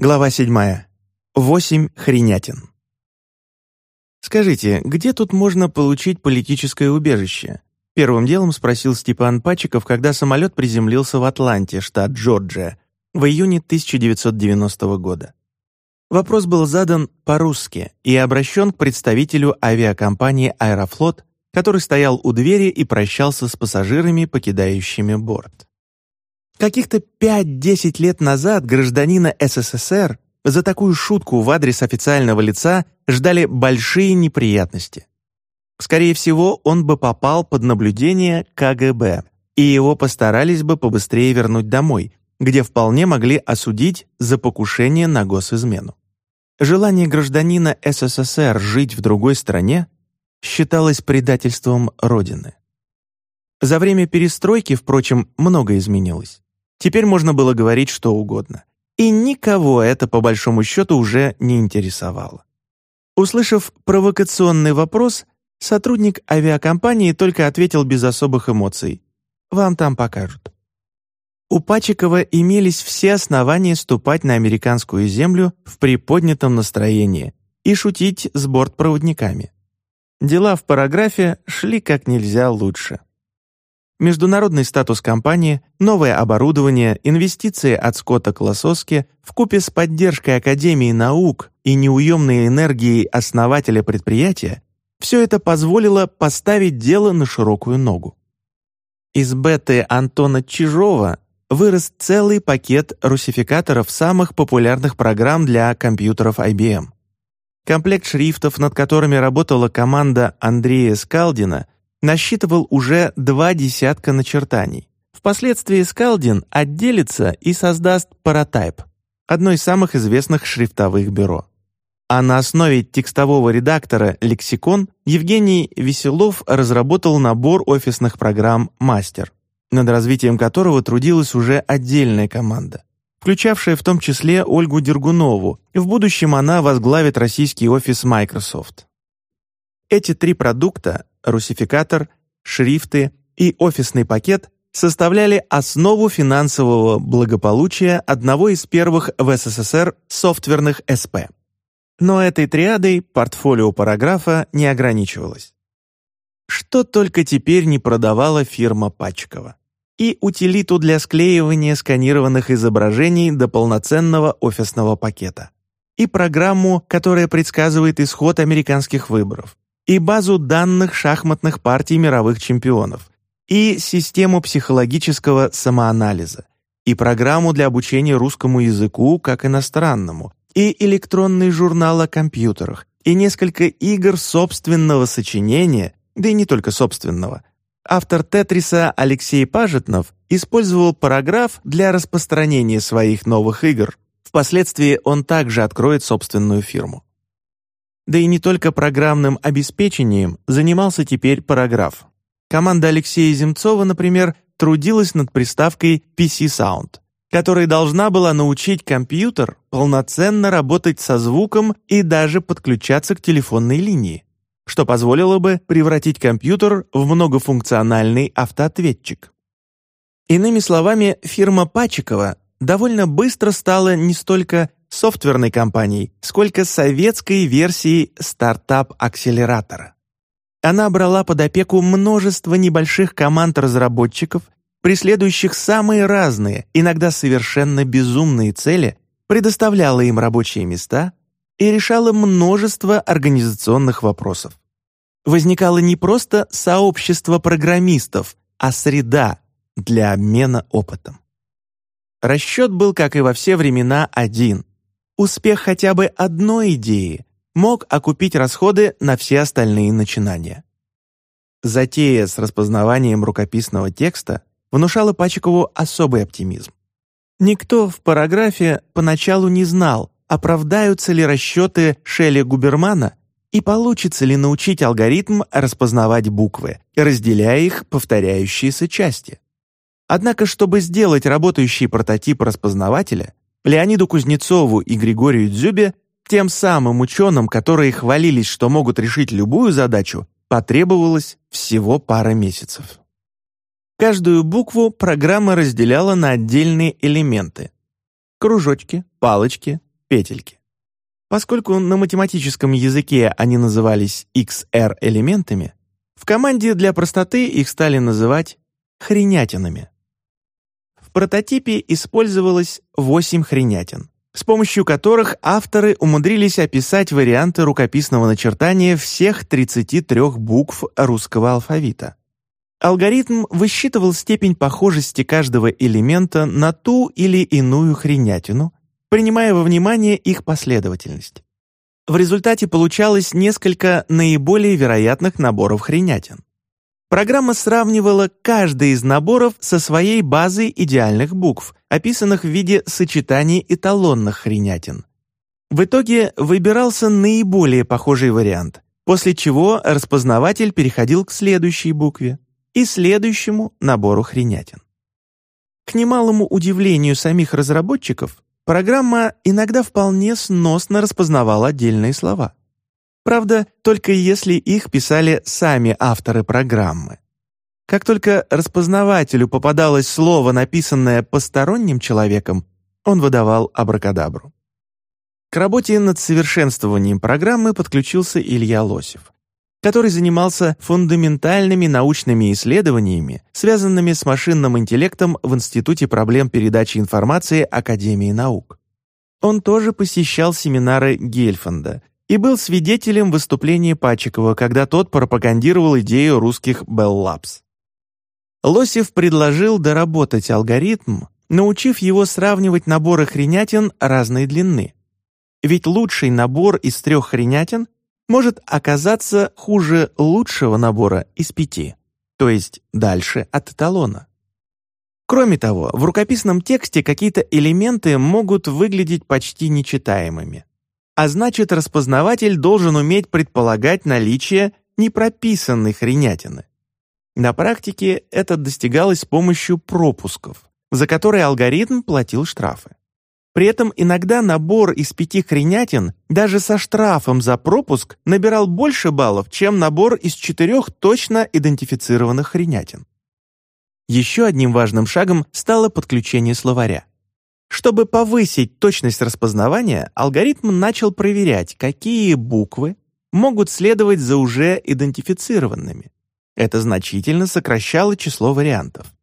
Глава 7. Восемь хренятин. «Скажите, где тут можно получить политическое убежище?» Первым делом спросил Степан Пачиков, когда самолет приземлился в Атланте, штат Джорджия, в июне 1990 года. Вопрос был задан по-русски и обращен к представителю авиакомпании «Аэрофлот», который стоял у двери и прощался с пассажирами, покидающими борт. Каких-то 5-10 лет назад гражданина СССР за такую шутку в адрес официального лица ждали большие неприятности. Скорее всего, он бы попал под наблюдение КГБ, и его постарались бы побыстрее вернуть домой, где вполне могли осудить за покушение на госизмену. Желание гражданина СССР жить в другой стране считалось предательством Родины. За время перестройки, впрочем, многое изменилось. Теперь можно было говорить что угодно. И никого это, по большому счету, уже не интересовало. Услышав провокационный вопрос, сотрудник авиакомпании только ответил без особых эмоций. «Вам там покажут». У Пачикова имелись все основания ступать на американскую землю в приподнятом настроении и шутить с бортпроводниками. Дела в параграфе шли как нельзя лучше международный статус компании, новое оборудование, инвестиции от Скотта Колососки вкупе с поддержкой Академии наук и неуемной энергией основателя предприятия все это позволило поставить дело на широкую ногу. Из беты Антона Чижова вырос целый пакет русификаторов самых популярных программ для компьютеров IBM. Комплект шрифтов, над которыми работала команда Андрея Скалдина – насчитывал уже два десятка начертаний. Впоследствии Скалдин отделится и создаст Paratype, одно из самых известных шрифтовых бюро. А на основе текстового редактора «Лексикон» Евгений Веселов разработал набор офисных программ «Мастер», над развитием которого трудилась уже отдельная команда, включавшая в том числе Ольгу Дергунову. В будущем она возглавит российский офис Microsoft. Эти три продукта русификатор, шрифты и офисный пакет составляли основу финансового благополучия одного из первых в СССР софтверных СП. Но этой триадой портфолио параграфа не ограничивалось. Что только теперь не продавала фирма Пачкова. И утилиту для склеивания сканированных изображений до полноценного офисного пакета. И программу, которая предсказывает исход американских выборов и базу данных шахматных партий мировых чемпионов, и систему психологического самоанализа, и программу для обучения русскому языку как иностранному, и электронный журнал о компьютерах, и несколько игр собственного сочинения, да и не только собственного. Автор «Тетриса» Алексей Пажетнов использовал параграф для распространения своих новых игр. Впоследствии он также откроет собственную фирму. Да и не только программным обеспечением занимался теперь параграф. Команда Алексея Земцова, например, трудилась над приставкой PC Sound, которая должна была научить компьютер полноценно работать со звуком и даже подключаться к телефонной линии, что позволило бы превратить компьютер в многофункциональный автоответчик. Иными словами, фирма Пачикова довольно быстро стала не столько софтверной компанией, сколько советской версией стартап-акселератора. Она брала под опеку множество небольших команд разработчиков, преследующих самые разные, иногда совершенно безумные цели, предоставляла им рабочие места и решала множество организационных вопросов. Возникало не просто сообщество программистов, а среда для обмена опытом. Расчет был, как и во все времена, один Успех хотя бы одной идеи мог окупить расходы на все остальные начинания. Затея с распознаванием рукописного текста внушала Пачикову особый оптимизм. Никто в параграфе поначалу не знал, оправдаются ли расчеты Шелли Губермана и получится ли научить алгоритм распознавать буквы, разделяя их повторяющиеся части. Однако, чтобы сделать работающий прототип распознавателя, Леониду Кузнецову и Григорию Дзюбе, тем самым ученым, которые хвалились, что могут решить любую задачу, потребовалось всего пара месяцев. Каждую букву программа разделяла на отдельные элементы. Кружочки, палочки, петельки. Поскольку на математическом языке они назывались XR-элементами, в команде для простоты их стали называть хренятинами. Прототипе использовалось 8 хренятин, с помощью которых авторы умудрились описать варианты рукописного начертания всех 33 букв русского алфавита. Алгоритм высчитывал степень похожести каждого элемента на ту или иную хренятину, принимая во внимание их последовательность. В результате получалось несколько наиболее вероятных наборов хренятин. Программа сравнивала каждый из наборов со своей базой идеальных букв, описанных в виде сочетаний эталонных хренятин. В итоге выбирался наиболее похожий вариант, после чего распознаватель переходил к следующей букве и следующему набору хренятин. К немалому удивлению самих разработчиков, программа иногда вполне сносно распознавала отдельные слова. Правда, только если их писали сами авторы программы. Как только распознавателю попадалось слово, написанное посторонним человеком, он выдавал абракадабру. К работе над совершенствованием программы подключился Илья Лосев который занимался фундаментальными научными исследованиями, связанными с машинным интеллектом в Институте проблем передачи информации Академии наук. Он тоже посещал семинары Гельфанда и был свидетелем выступления Пачикова, когда тот пропагандировал идею русских Bell Labs. Лосев предложил доработать алгоритм, научив его сравнивать наборы хренятин разной длины. Ведь лучший набор из трех хренятин может оказаться хуже лучшего набора из пяти, то есть дальше от эталона. Кроме того, в рукописном тексте какие-то элементы могут выглядеть почти нечитаемыми. А значит, распознаватель должен уметь предполагать наличие непрописанной хренятины. На практике это достигалось с помощью пропусков, за которые алгоритм платил штрафы. При этом иногда набор из пяти хренятин даже со штрафом за пропуск набирал больше баллов, чем набор из четырех точно идентифицированных хренятин. Еще одним важным шагом стало подключение словаря. Чтобы повысить точность распознавания, алгоритм начал проверять, какие буквы могут следовать за уже идентифицированными. Это значительно сокращало число вариантов.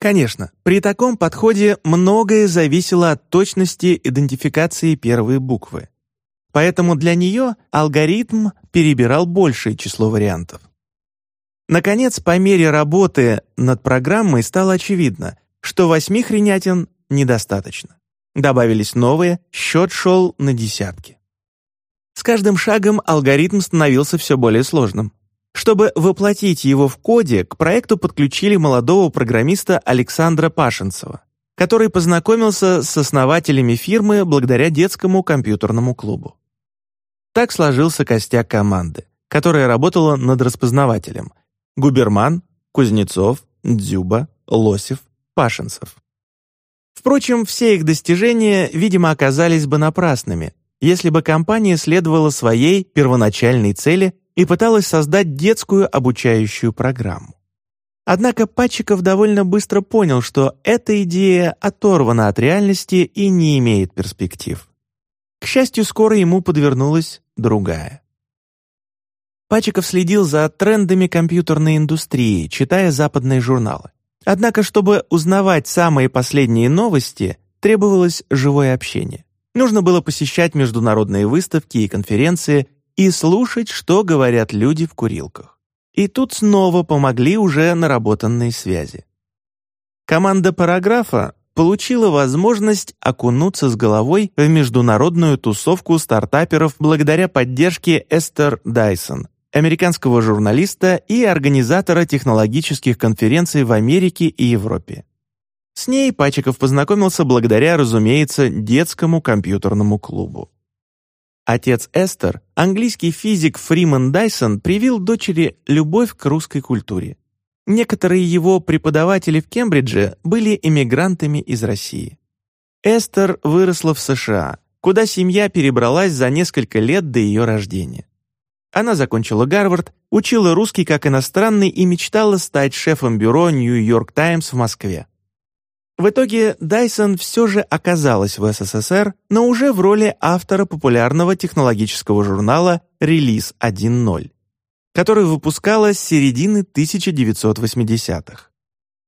Конечно, при таком подходе многое зависело от точности идентификации первой буквы. Поэтому для нее алгоритм перебирал большее число вариантов. Наконец, по мере работы над программой стало очевидно, что восьми хренятин недостаточно. Добавились новые, счет шел на десятки. С каждым шагом алгоритм становился все более сложным. Чтобы воплотить его в коде, к проекту подключили молодого программиста Александра Пашинцева, который познакомился с основателями фирмы благодаря детскому компьютерному клубу. Так сложился костяк команды, которая работала над распознавателем. Губерман, Кузнецов, Дзюба, Лосев, Пашинцев. Впрочем, все их достижения, видимо, оказались бы напрасными, если бы компания следовала своей первоначальной цели и пыталась создать детскую обучающую программу. Однако Патчиков довольно быстро понял, что эта идея оторвана от реальности и не имеет перспектив. К счастью, скоро ему подвернулась другая. Пачиков следил за трендами компьютерной индустрии, читая западные журналы. Однако, чтобы узнавать самые последние новости, требовалось живое общение. Нужно было посещать международные выставки и конференции, и слушать, что говорят люди в курилках. И тут снова помогли уже наработанные связи. Команда параграфа получила возможность окунуться с головой в международную тусовку стартаперов благодаря поддержке Эстер Дайсон, американского журналиста и организатора технологических конференций в Америке и Европе. С ней Пачиков познакомился благодаря, разумеется, детскому компьютерному клубу. Отец Эстер, английский физик Фриман Дайсон, привил дочери любовь к русской культуре. Некоторые его преподаватели в Кембридже были эмигрантами из России. Эстер выросла в США, куда семья перебралась за несколько лет до ее рождения. Она закончила Гарвард, учила русский как иностранный и мечтала стать шефом бюро «Нью-Йорк Таймс» в Москве. В итоге Dyson все же оказалась в СССР, но уже в роли автора популярного технологического журнала «Релиз 1.0», который выпускала с середины 1980-х.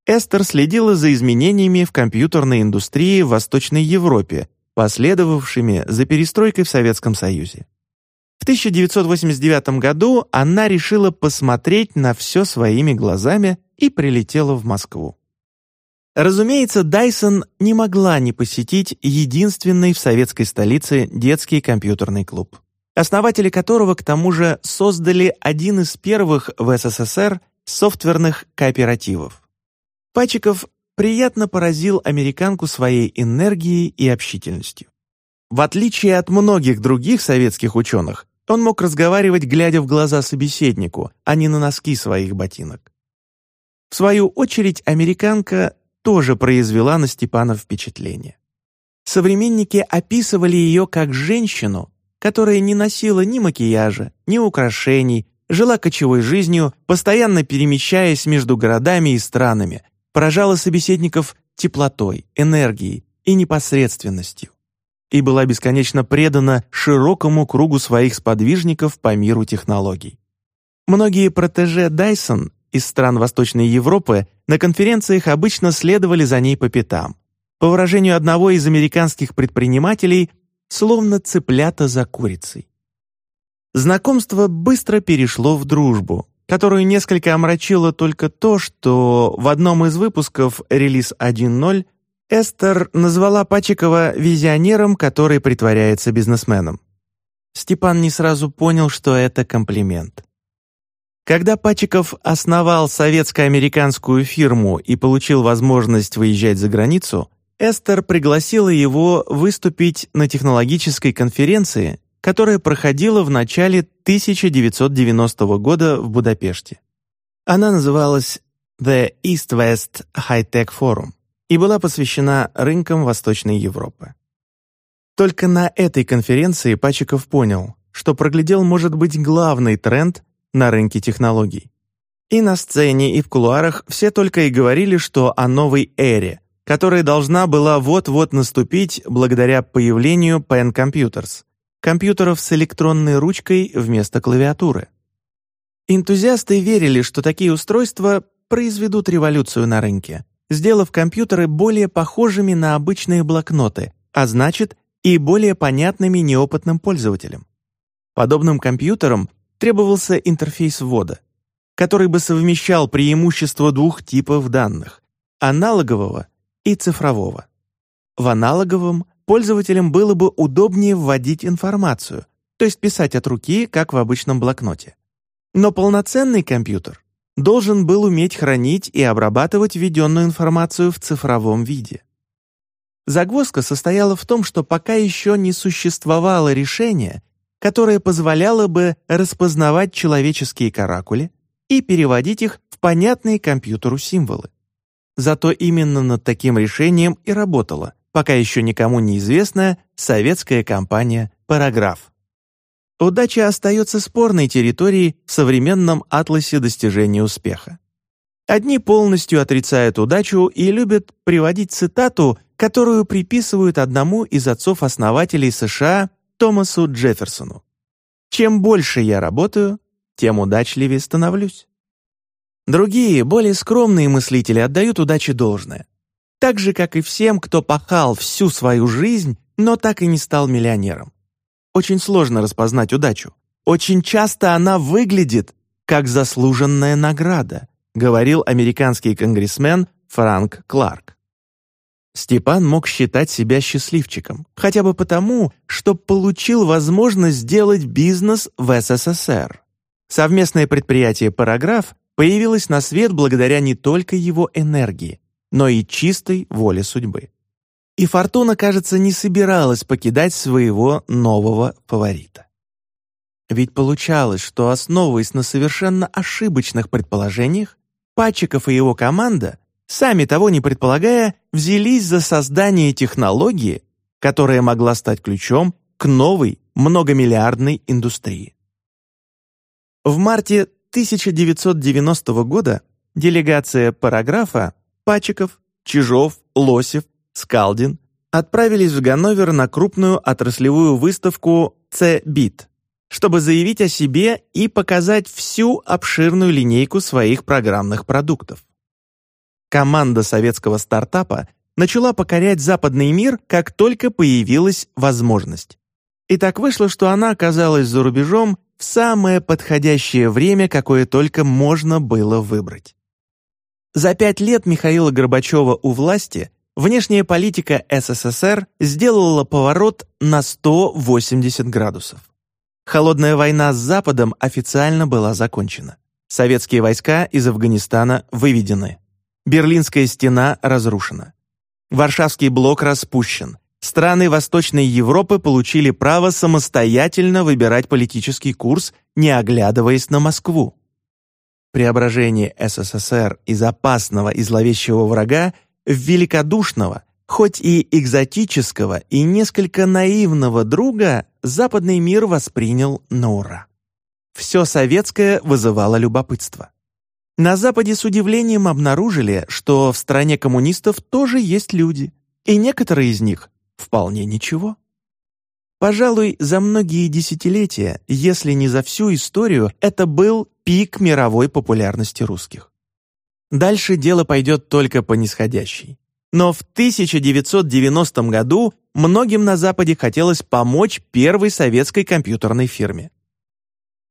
Эстер следила за изменениями в компьютерной индустрии в Восточной Европе, последовавшими за перестройкой в Советском Союзе. В 1989 году она решила посмотреть на все своими глазами и прилетела в Москву. Разумеется, Дайсон не могла не посетить единственный в советской столице детский компьютерный клуб, основатели которого, к тому же, создали один из первых в СССР софтверных кооперативов. Пачиков приятно поразил американку своей энергией и общительностью. В отличие от многих других советских ученых, он мог разговаривать, глядя в глаза собеседнику, а не на носки своих ботинок. В свою очередь, американка тоже произвела на Степана впечатление. Современники описывали ее как женщину, которая не носила ни макияжа, ни украшений, жила кочевой жизнью, постоянно перемещаясь между городами и странами, поражала собеседников теплотой, энергией и непосредственностью и была бесконечно предана широкому кругу своих сподвижников по миру технологий. Многие протеже Дайсон из стран Восточной Европы на конференциях обычно следовали за ней по пятам. По выражению одного из американских предпринимателей, словно цыплята за курицей. Знакомство быстро перешло в дружбу, которую несколько омрачило только то, что в одном из выпусков релиз 1.0 Эстер назвала Пачикова визионером, который притворяется бизнесменом. Степан не сразу понял, что это комплимент. Когда Пачиков основал советско-американскую фирму и получил возможность выезжать за границу, Эстер пригласила его выступить на технологической конференции, которая проходила в начале 1990 года в Будапеште. Она называлась The East-West High-Tech Forum и была посвящена рынкам Восточной Европы. Только на этой конференции Пачиков понял, что проглядел, может быть, главный тренд на рынке технологий. И на сцене, и в кулуарах все только и говорили, что о новой эре, которая должна была вот-вот наступить благодаря появлению Pen Computers, компьютеров с электронной ручкой вместо клавиатуры. Энтузиасты верили, что такие устройства произведут революцию на рынке, сделав компьютеры более похожими на обычные блокноты, а значит и более понятными неопытным пользователям. Подобным компьютерам требовался интерфейс ввода, который бы совмещал преимущества двух типов данных — аналогового и цифрового. В аналоговом пользователям было бы удобнее вводить информацию, то есть писать от руки, как в обычном блокноте. Но полноценный компьютер должен был уметь хранить и обрабатывать введенную информацию в цифровом виде. Загвоздка состояла в том, что пока еще не существовало решения, которое позволяло бы распознавать человеческие каракули и переводить их в понятные компьютеру символы. Зато именно над таким решением и работала, пока еще никому неизвестная советская компания «Параграф». Удача остается спорной территорией в современном атласе достижения успеха. Одни полностью отрицают удачу и любят приводить цитату, которую приписывают одному из отцов-основателей США Томасу Джефферсону. «Чем больше я работаю, тем удачливее становлюсь». Другие, более скромные мыслители отдают удаче должное. Так же, как и всем, кто пахал всю свою жизнь, но так и не стал миллионером. Очень сложно распознать удачу. Очень часто она выглядит как заслуженная награда, говорил американский конгрессмен Франк Кларк. Степан мог считать себя счастливчиком, хотя бы потому, что получил возможность сделать бизнес в СССР. Совместное предприятие «Параграф» появилось на свет благодаря не только его энергии, но и чистой воле судьбы. И Фортуна, кажется, не собиралась покидать своего нового фаворита. Ведь получалось, что, основываясь на совершенно ошибочных предположениях, Пачиков и его команда сами того не предполагая, взялись за создание технологии, которая могла стать ключом к новой многомиллиардной индустрии. В марте 1990 года делегация параграфа Пачиков, Чижов, Лосев, Скалдин отправились в Ганновер на крупную отраслевую выставку «Ц-Бит», чтобы заявить о себе и показать всю обширную линейку своих программных продуктов. Команда советского стартапа начала покорять западный мир, как только появилась возможность. И так вышло, что она оказалась за рубежом в самое подходящее время, какое только можно было выбрать. За пять лет Михаила Горбачева у власти внешняя политика СССР сделала поворот на 180 градусов. Холодная война с Западом официально была закончена. Советские войска из Афганистана выведены. Берлинская стена разрушена. Варшавский блок распущен. Страны Восточной Европы получили право самостоятельно выбирать политический курс, не оглядываясь на Москву. Преображение СССР из опасного и зловещего врага великодушного, хоть и экзотического и несколько наивного друга западный мир воспринял на ура. Все советское вызывало любопытство. На Западе с удивлением обнаружили, что в стране коммунистов тоже есть люди, и некоторые из них вполне ничего. Пожалуй, за многие десятилетия, если не за всю историю, это был пик мировой популярности русских. Дальше дело пойдет только по нисходящей. Но в 1990 году многим на Западе хотелось помочь первой советской компьютерной фирме.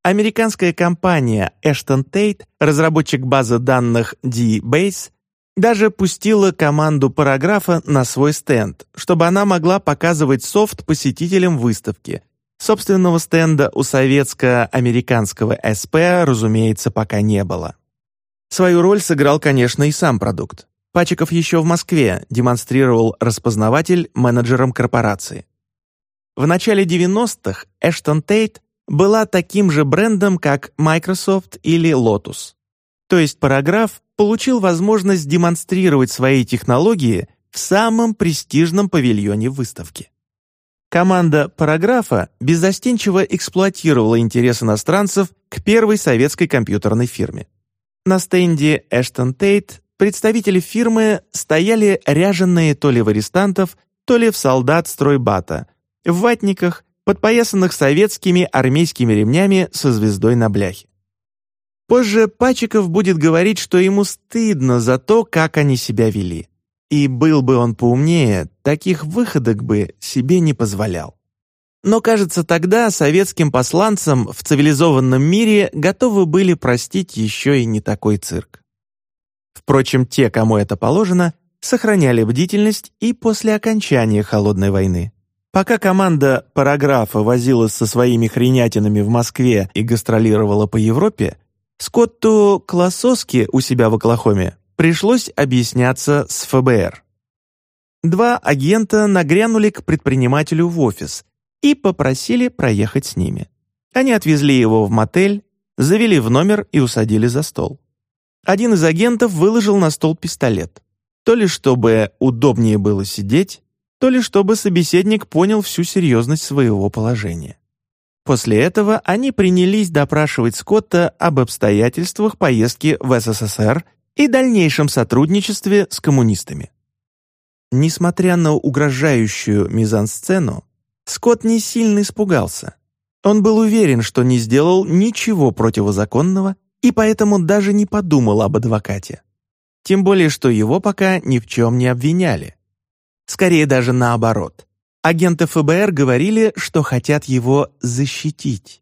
Американская компания Ashton Tate, разработчик базы данных D-Base, даже пустила команду параграфа на свой стенд, чтобы она могла показывать софт посетителям выставки. Собственного стенда у советско-американского СП, разумеется, пока не было. Свою роль сыграл, конечно, и сам продукт. Пачиков еще в Москве демонстрировал распознаватель менеджерам корпорации. В начале 90-х Ashton Tate была таким же брендом, как Microsoft или Lotus. То есть параграф получил возможность демонстрировать свои технологии в самом престижном павильоне выставки. Команда параграфа беззастенчиво эксплуатировала интерес иностранцев к первой советской компьютерной фирме. На стенде Ashton Tate представители фирмы стояли ряженные то ли в арестантов, то ли в солдат стройбата, в ватниках, подпоясанных советскими армейскими ремнями со звездой на бляхе. Позже Пачиков будет говорить, что ему стыдно за то, как они себя вели. И был бы он поумнее, таких выходок бы себе не позволял. Но, кажется, тогда советским посланцам в цивилизованном мире готовы были простить еще и не такой цирк. Впрочем, те, кому это положено, сохраняли бдительность и после окончания Холодной войны. Пока команда «Параграфа» возилась со своими хренятинами в Москве и гастролировала по Европе, Скотту Классоски у себя в Оклахоме пришлось объясняться с ФБР. Два агента нагрянули к предпринимателю в офис и попросили проехать с ними. Они отвезли его в мотель, завели в номер и усадили за стол. Один из агентов выложил на стол пистолет. То ли чтобы удобнее было сидеть, то ли чтобы собеседник понял всю серьезность своего положения. После этого они принялись допрашивать Скотта об обстоятельствах поездки в СССР и дальнейшем сотрудничестве с коммунистами. Несмотря на угрожающую мизансцену, Скотт не сильно испугался. Он был уверен, что не сделал ничего противозаконного и поэтому даже не подумал об адвокате. Тем более, что его пока ни в чем не обвиняли. Скорее даже наоборот. Агенты ФБР говорили, что хотят его защитить.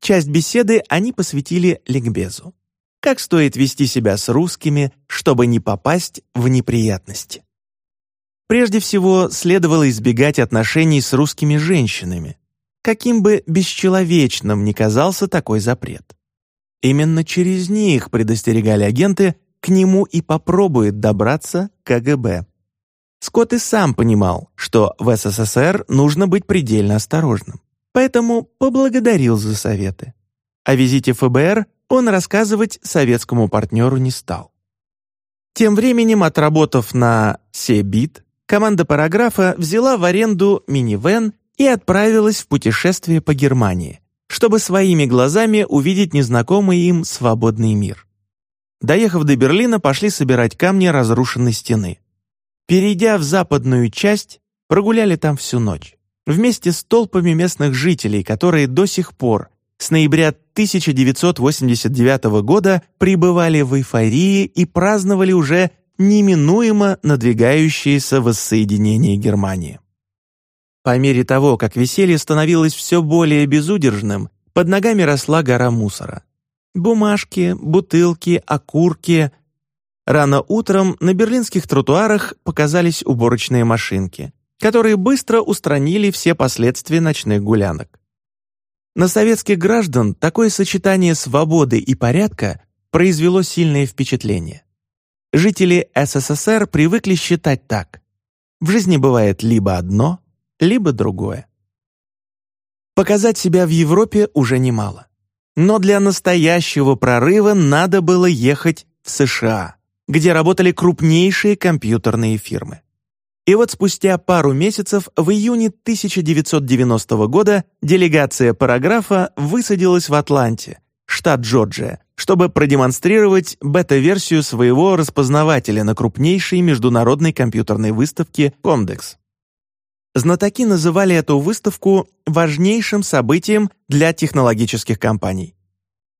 Часть беседы они посвятили ликбезу. Как стоит вести себя с русскими, чтобы не попасть в неприятности. Прежде всего, следовало избегать отношений с русскими женщинами, каким бы бесчеловечным ни казался такой запрет. Именно через них, предостерегали агенты, к нему и попробует добраться КГБ. Скотт и сам понимал, что в СССР нужно быть предельно осторожным, поэтому поблагодарил за советы. О визите ФБР он рассказывать советскому партнеру не стал. Тем временем, отработав на Себит, команда параграфа взяла в аренду минивэн и отправилась в путешествие по Германии, чтобы своими глазами увидеть незнакомый им свободный мир. Доехав до Берлина, пошли собирать камни разрушенной стены. Перейдя в западную часть, прогуляли там всю ночь. Вместе с толпами местных жителей, которые до сих пор, с ноября 1989 года, пребывали в эйфории и праздновали уже неминуемо надвигающееся воссоединение Германии. По мере того, как веселье становилось все более безудержным, под ногами росла гора мусора. Бумажки, бутылки, окурки. Рано утром на берлинских тротуарах показались уборочные машинки, которые быстро устранили все последствия ночных гулянок. На советских граждан такое сочетание свободы и порядка произвело сильное впечатление. Жители СССР привыкли считать так. В жизни бывает либо одно, либо другое. Показать себя в Европе уже немало. Но для настоящего прорыва надо было ехать в США, где работали крупнейшие компьютерные фирмы. И вот спустя пару месяцев, в июне 1990 года, делегация параграфа высадилась в Атланте, штат Джорджия, чтобы продемонстрировать бета-версию своего распознавателя на крупнейшей международной компьютерной выставке Comdex. Знатоки называли эту выставку важнейшим событием для технологических компаний.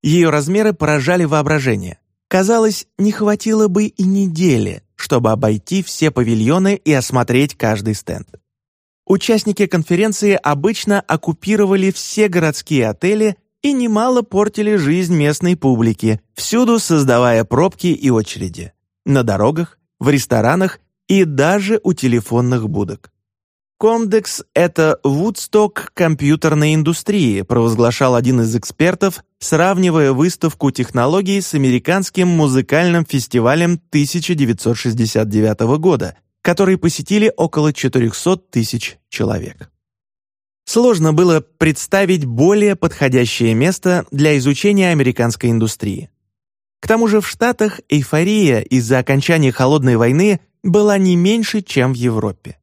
Ее размеры поражали воображение. Казалось, не хватило бы и недели, чтобы обойти все павильоны и осмотреть каждый стенд. Участники конференции обычно оккупировали все городские отели и немало портили жизнь местной публики, всюду создавая пробки и очереди. На дорогах, в ресторанах и даже у телефонных будок. Комдекс — это Вудсток компьютерной индустрии, провозглашал один из экспертов, сравнивая выставку технологий с американским музыкальным фестивалем 1969 года, который посетили около 400 тысяч человек. Сложно было представить более подходящее место для изучения американской индустрии. К тому же в Штатах эйфория из-за окончания Холодной войны была не меньше, чем в Европе.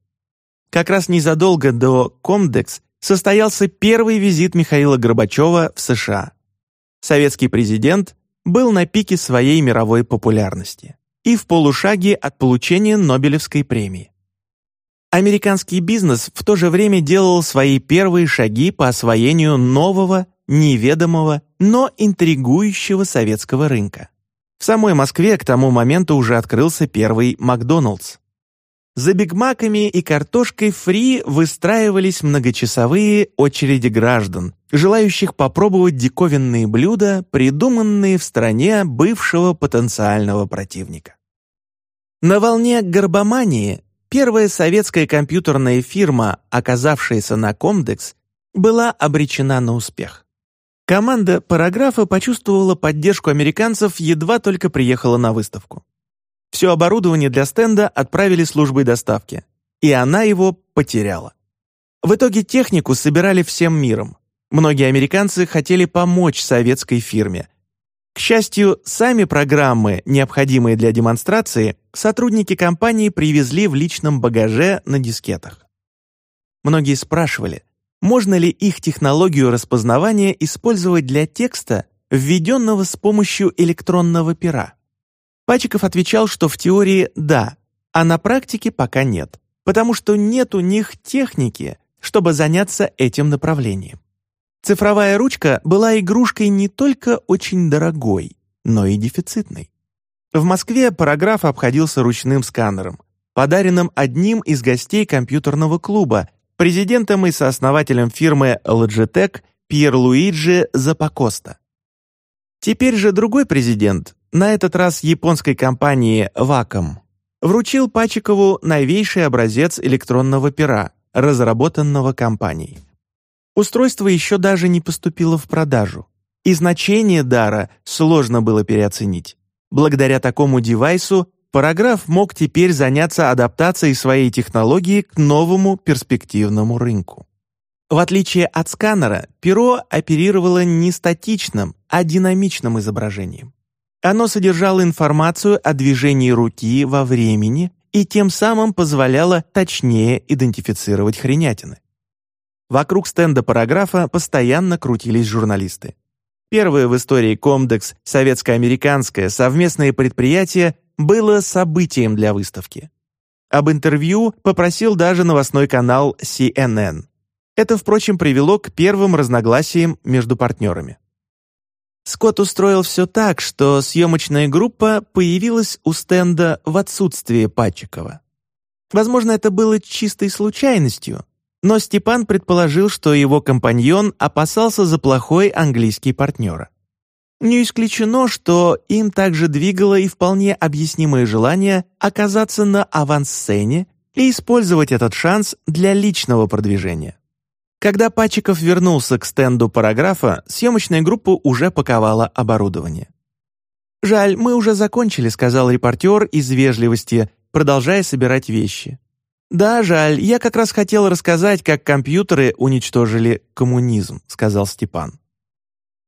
Как раз незадолго до Комдекс состоялся первый визит Михаила Горбачева в США. Советский президент был на пике своей мировой популярности и в полушаге от получения Нобелевской премии. Американский бизнес в то же время делал свои первые шаги по освоению нового, неведомого, но интригующего советского рынка. В самой Москве к тому моменту уже открылся первый Макдоналдс. За бигмаками и картошкой фри выстраивались многочасовые очереди граждан, желающих попробовать диковинные блюда, придуманные в стране бывшего потенциального противника. На волне горбомании первая советская компьютерная фирма, оказавшаяся на Комдекс, была обречена на успех. Команда параграфа почувствовала поддержку американцев, едва только приехала на выставку. Все оборудование для стенда отправили службой доставки, и она его потеряла. В итоге технику собирали всем миром. Многие американцы хотели помочь советской фирме. К счастью, сами программы, необходимые для демонстрации, сотрудники компании привезли в личном багаже на дискетах. Многие спрашивали, можно ли их технологию распознавания использовать для текста, введенного с помощью электронного пера. Пачиков отвечал, что в теории «да», а на практике пока нет, потому что нет у них техники, чтобы заняться этим направлением. Цифровая ручка была игрушкой не только очень дорогой, но и дефицитной. В Москве параграф обходился ручным сканером, подаренным одним из гостей компьютерного клуба, президентом и сооснователем фирмы Logitech Пьер Луиджи Запакоста. Теперь же другой президент, на этот раз японской компании Wacom, вручил Пачикову новейший образец электронного пера, разработанного компанией. Устройство еще даже не поступило в продажу, и значение дара сложно было переоценить. Благодаря такому девайсу параграф мог теперь заняться адаптацией своей технологии к новому перспективному рынку. В отличие от сканера, перо оперировало не статичным, а динамичным изображением. Оно содержало информацию о движении руки во времени и тем самым позволяло точнее идентифицировать хренятины. Вокруг стенда параграфа постоянно крутились журналисты. Первое в истории Комдекс советско-американское совместное предприятие было событием для выставки. Об интервью попросил даже новостной канал CNN. Это, впрочем, привело к первым разногласиям между партнерами. Скотт устроил все так, что съемочная группа появилась у стенда в отсутствие Патчикова. Возможно, это было чистой случайностью, но Степан предположил, что его компаньон опасался за плохой английский партнера. Не исключено, что им также двигало и вполне объяснимое желание оказаться на авансцене и использовать этот шанс для личного продвижения. Когда Пачиков вернулся к стенду параграфа, съемочная группа уже паковала оборудование. «Жаль, мы уже закончили», — сказал репортер из вежливости, продолжая собирать вещи. «Да, жаль, я как раз хотел рассказать, как компьютеры уничтожили коммунизм», — сказал Степан.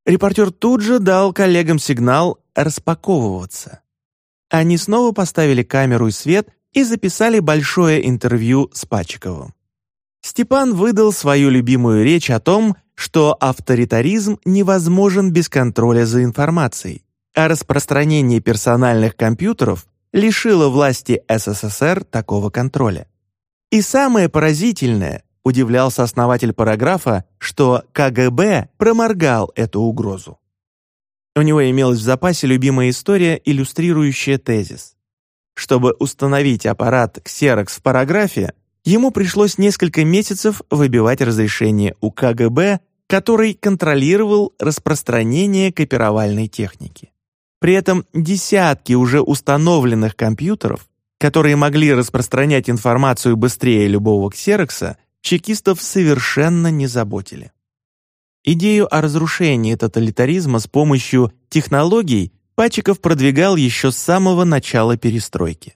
Репортер тут же дал коллегам сигнал распаковываться. Они снова поставили камеру и свет и записали большое интервью с Пачиковым. Степан выдал свою любимую речь о том, что авторитаризм невозможен без контроля за информацией, а распространение персональных компьютеров лишило власти СССР такого контроля. И самое поразительное, удивлялся основатель параграфа, что КГБ проморгал эту угрозу. У него имелась в запасе любимая история, иллюстрирующая тезис. Чтобы установить аппарат Xerox в параграфе, ему пришлось несколько месяцев выбивать разрешение у КГБ, который контролировал распространение копировальной техники. При этом десятки уже установленных компьютеров, которые могли распространять информацию быстрее любого ксерокса, чекистов совершенно не заботили. Идею о разрушении тоталитаризма с помощью технологий Пачиков продвигал еще с самого начала перестройки.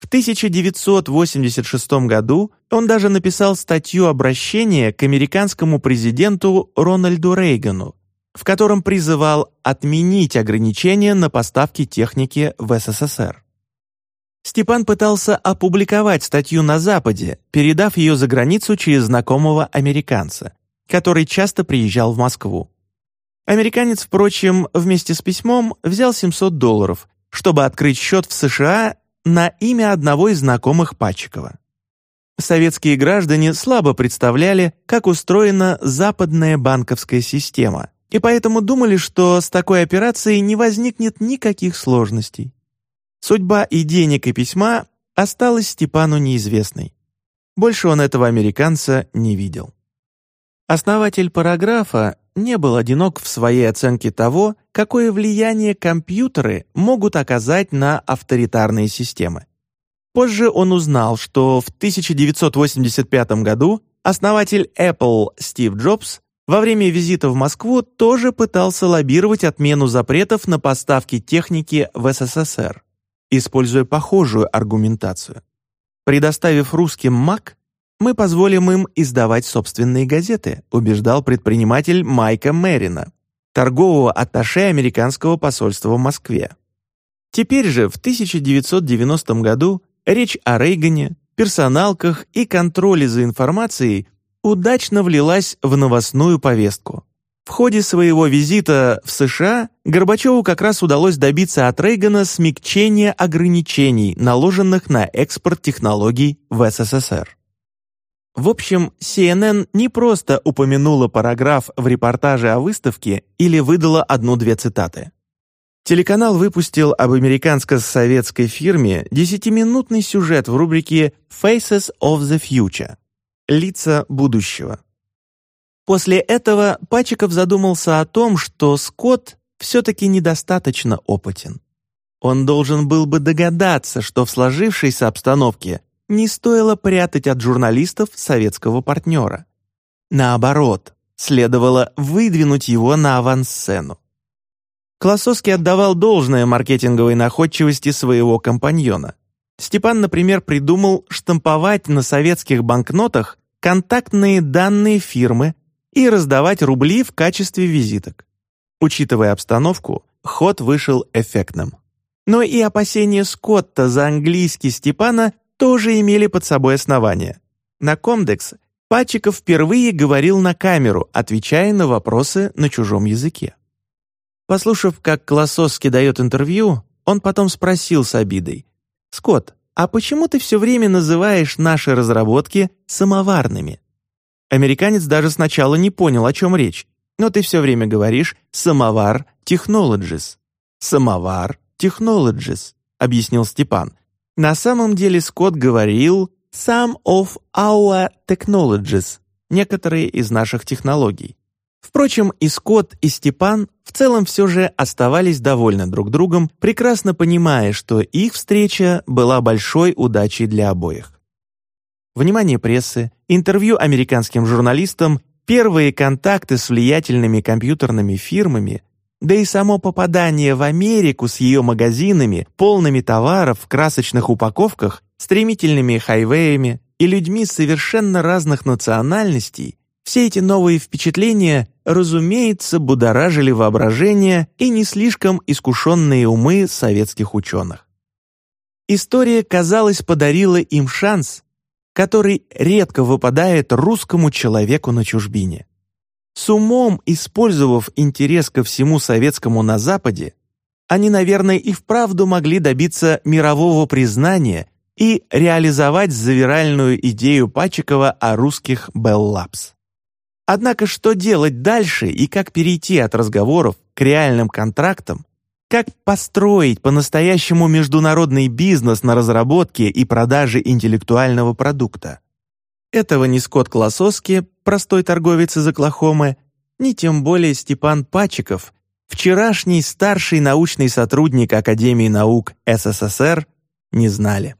В 1986 году он даже написал статью обращения к американскому президенту Рональду Рейгану, в котором призывал отменить ограничения на поставки техники в СССР. Степан пытался опубликовать статью на Западе, передав ее за границу через знакомого американца, который часто приезжал в Москву. Американец, впрочем, вместе с письмом взял 700 долларов, чтобы открыть счет в США на имя одного из знакомых Пачикова. Советские граждане слабо представляли, как устроена западная банковская система, и поэтому думали, что с такой операцией не возникнет никаких сложностей. Судьба и денег, и письма осталась Степану неизвестной. Больше он этого американца не видел. Основатель параграфа не был одинок в своей оценке того, какое влияние компьютеры могут оказать на авторитарные системы. Позже он узнал, что в 1985 году основатель Apple Стив Джобс во время визита в Москву тоже пытался лоббировать отмену запретов на поставки техники в СССР используя похожую аргументацию. Предоставив русским МАК, мы позволим им издавать собственные газеты, убеждал предприниматель Майка Мэрина, торгового атташе американского посольства в Москве. Теперь же, в 1990 году, речь о Рейгане, персоналках и контроле за информацией удачно влилась в новостную повестку. В ходе своего визита в США Горбачеву как раз удалось добиться от Рейгана смягчения ограничений, наложенных на экспорт технологий в СССР. В общем, CNN не просто упомянула параграф в репортаже о выставке или выдала одну-две цитаты. Телеканал выпустил об американско-советской фирме десятиминутный сюжет в рубрике «Faces of the Future» — «Лица будущего». После этого Пачиков задумался о том, что Скотт все-таки недостаточно опытен. Он должен был бы догадаться, что в сложившейся обстановке не стоило прятать от журналистов советского партнера. Наоборот, следовало выдвинуть его на авансцену. Классовский отдавал должное маркетинговой находчивости своего компаньона. Степан, например, придумал штамповать на советских банкнотах контактные данные фирмы, и раздавать рубли в качестве визиток. Учитывая обстановку, ход вышел эффектным. Но и опасения Скотта за английский Степана тоже имели под собой основания. На Комдекс Пачиков впервые говорил на камеру, отвечая на вопросы на чужом языке. Послушав, как Колосовский дает интервью, он потом спросил с обидой, «Скотт, а почему ты все время называешь наши разработки самоварными?» Американец даже сначала не понял, о чем речь, но ты все время говоришь «самовар Technologies». «Самовар Technologies», — объяснил Степан. На самом деле Скотт говорил «some of our technologies», некоторые из наших технологий. Впрочем, и Скотт, и Степан в целом все же оставались довольны друг другом, прекрасно понимая, что их встреча была большой удачей для обоих. Внимание прессы, интервью американским журналистам, первые контакты с влиятельными компьютерными фирмами, да и само попадание в Америку с ее магазинами, полными товаров в красочных упаковках, стремительными хайвеями и людьми совершенно разных национальностей, все эти новые впечатления, разумеется, будоражили воображение и не слишком искушенные умы советских ученых. История, казалось, подарила им шанс, который редко выпадает русскому человеку на чужбине. С умом использовав интерес ко всему советскому на Западе, они, наверное, и вправду могли добиться мирового признания и реализовать завиральную идею Пачикова о русских Bell Labs. Однако что делать дальше и как перейти от разговоров к реальным контрактам, как построить по-настоящему международный бизнес на разработке и продаже интеллектуального продукта? Этого ни Скотт Колосовский, простой торговец из Оклахомы, ни тем более Степан Пачиков, вчерашний старший научный сотрудник Академии наук СССР, не знали.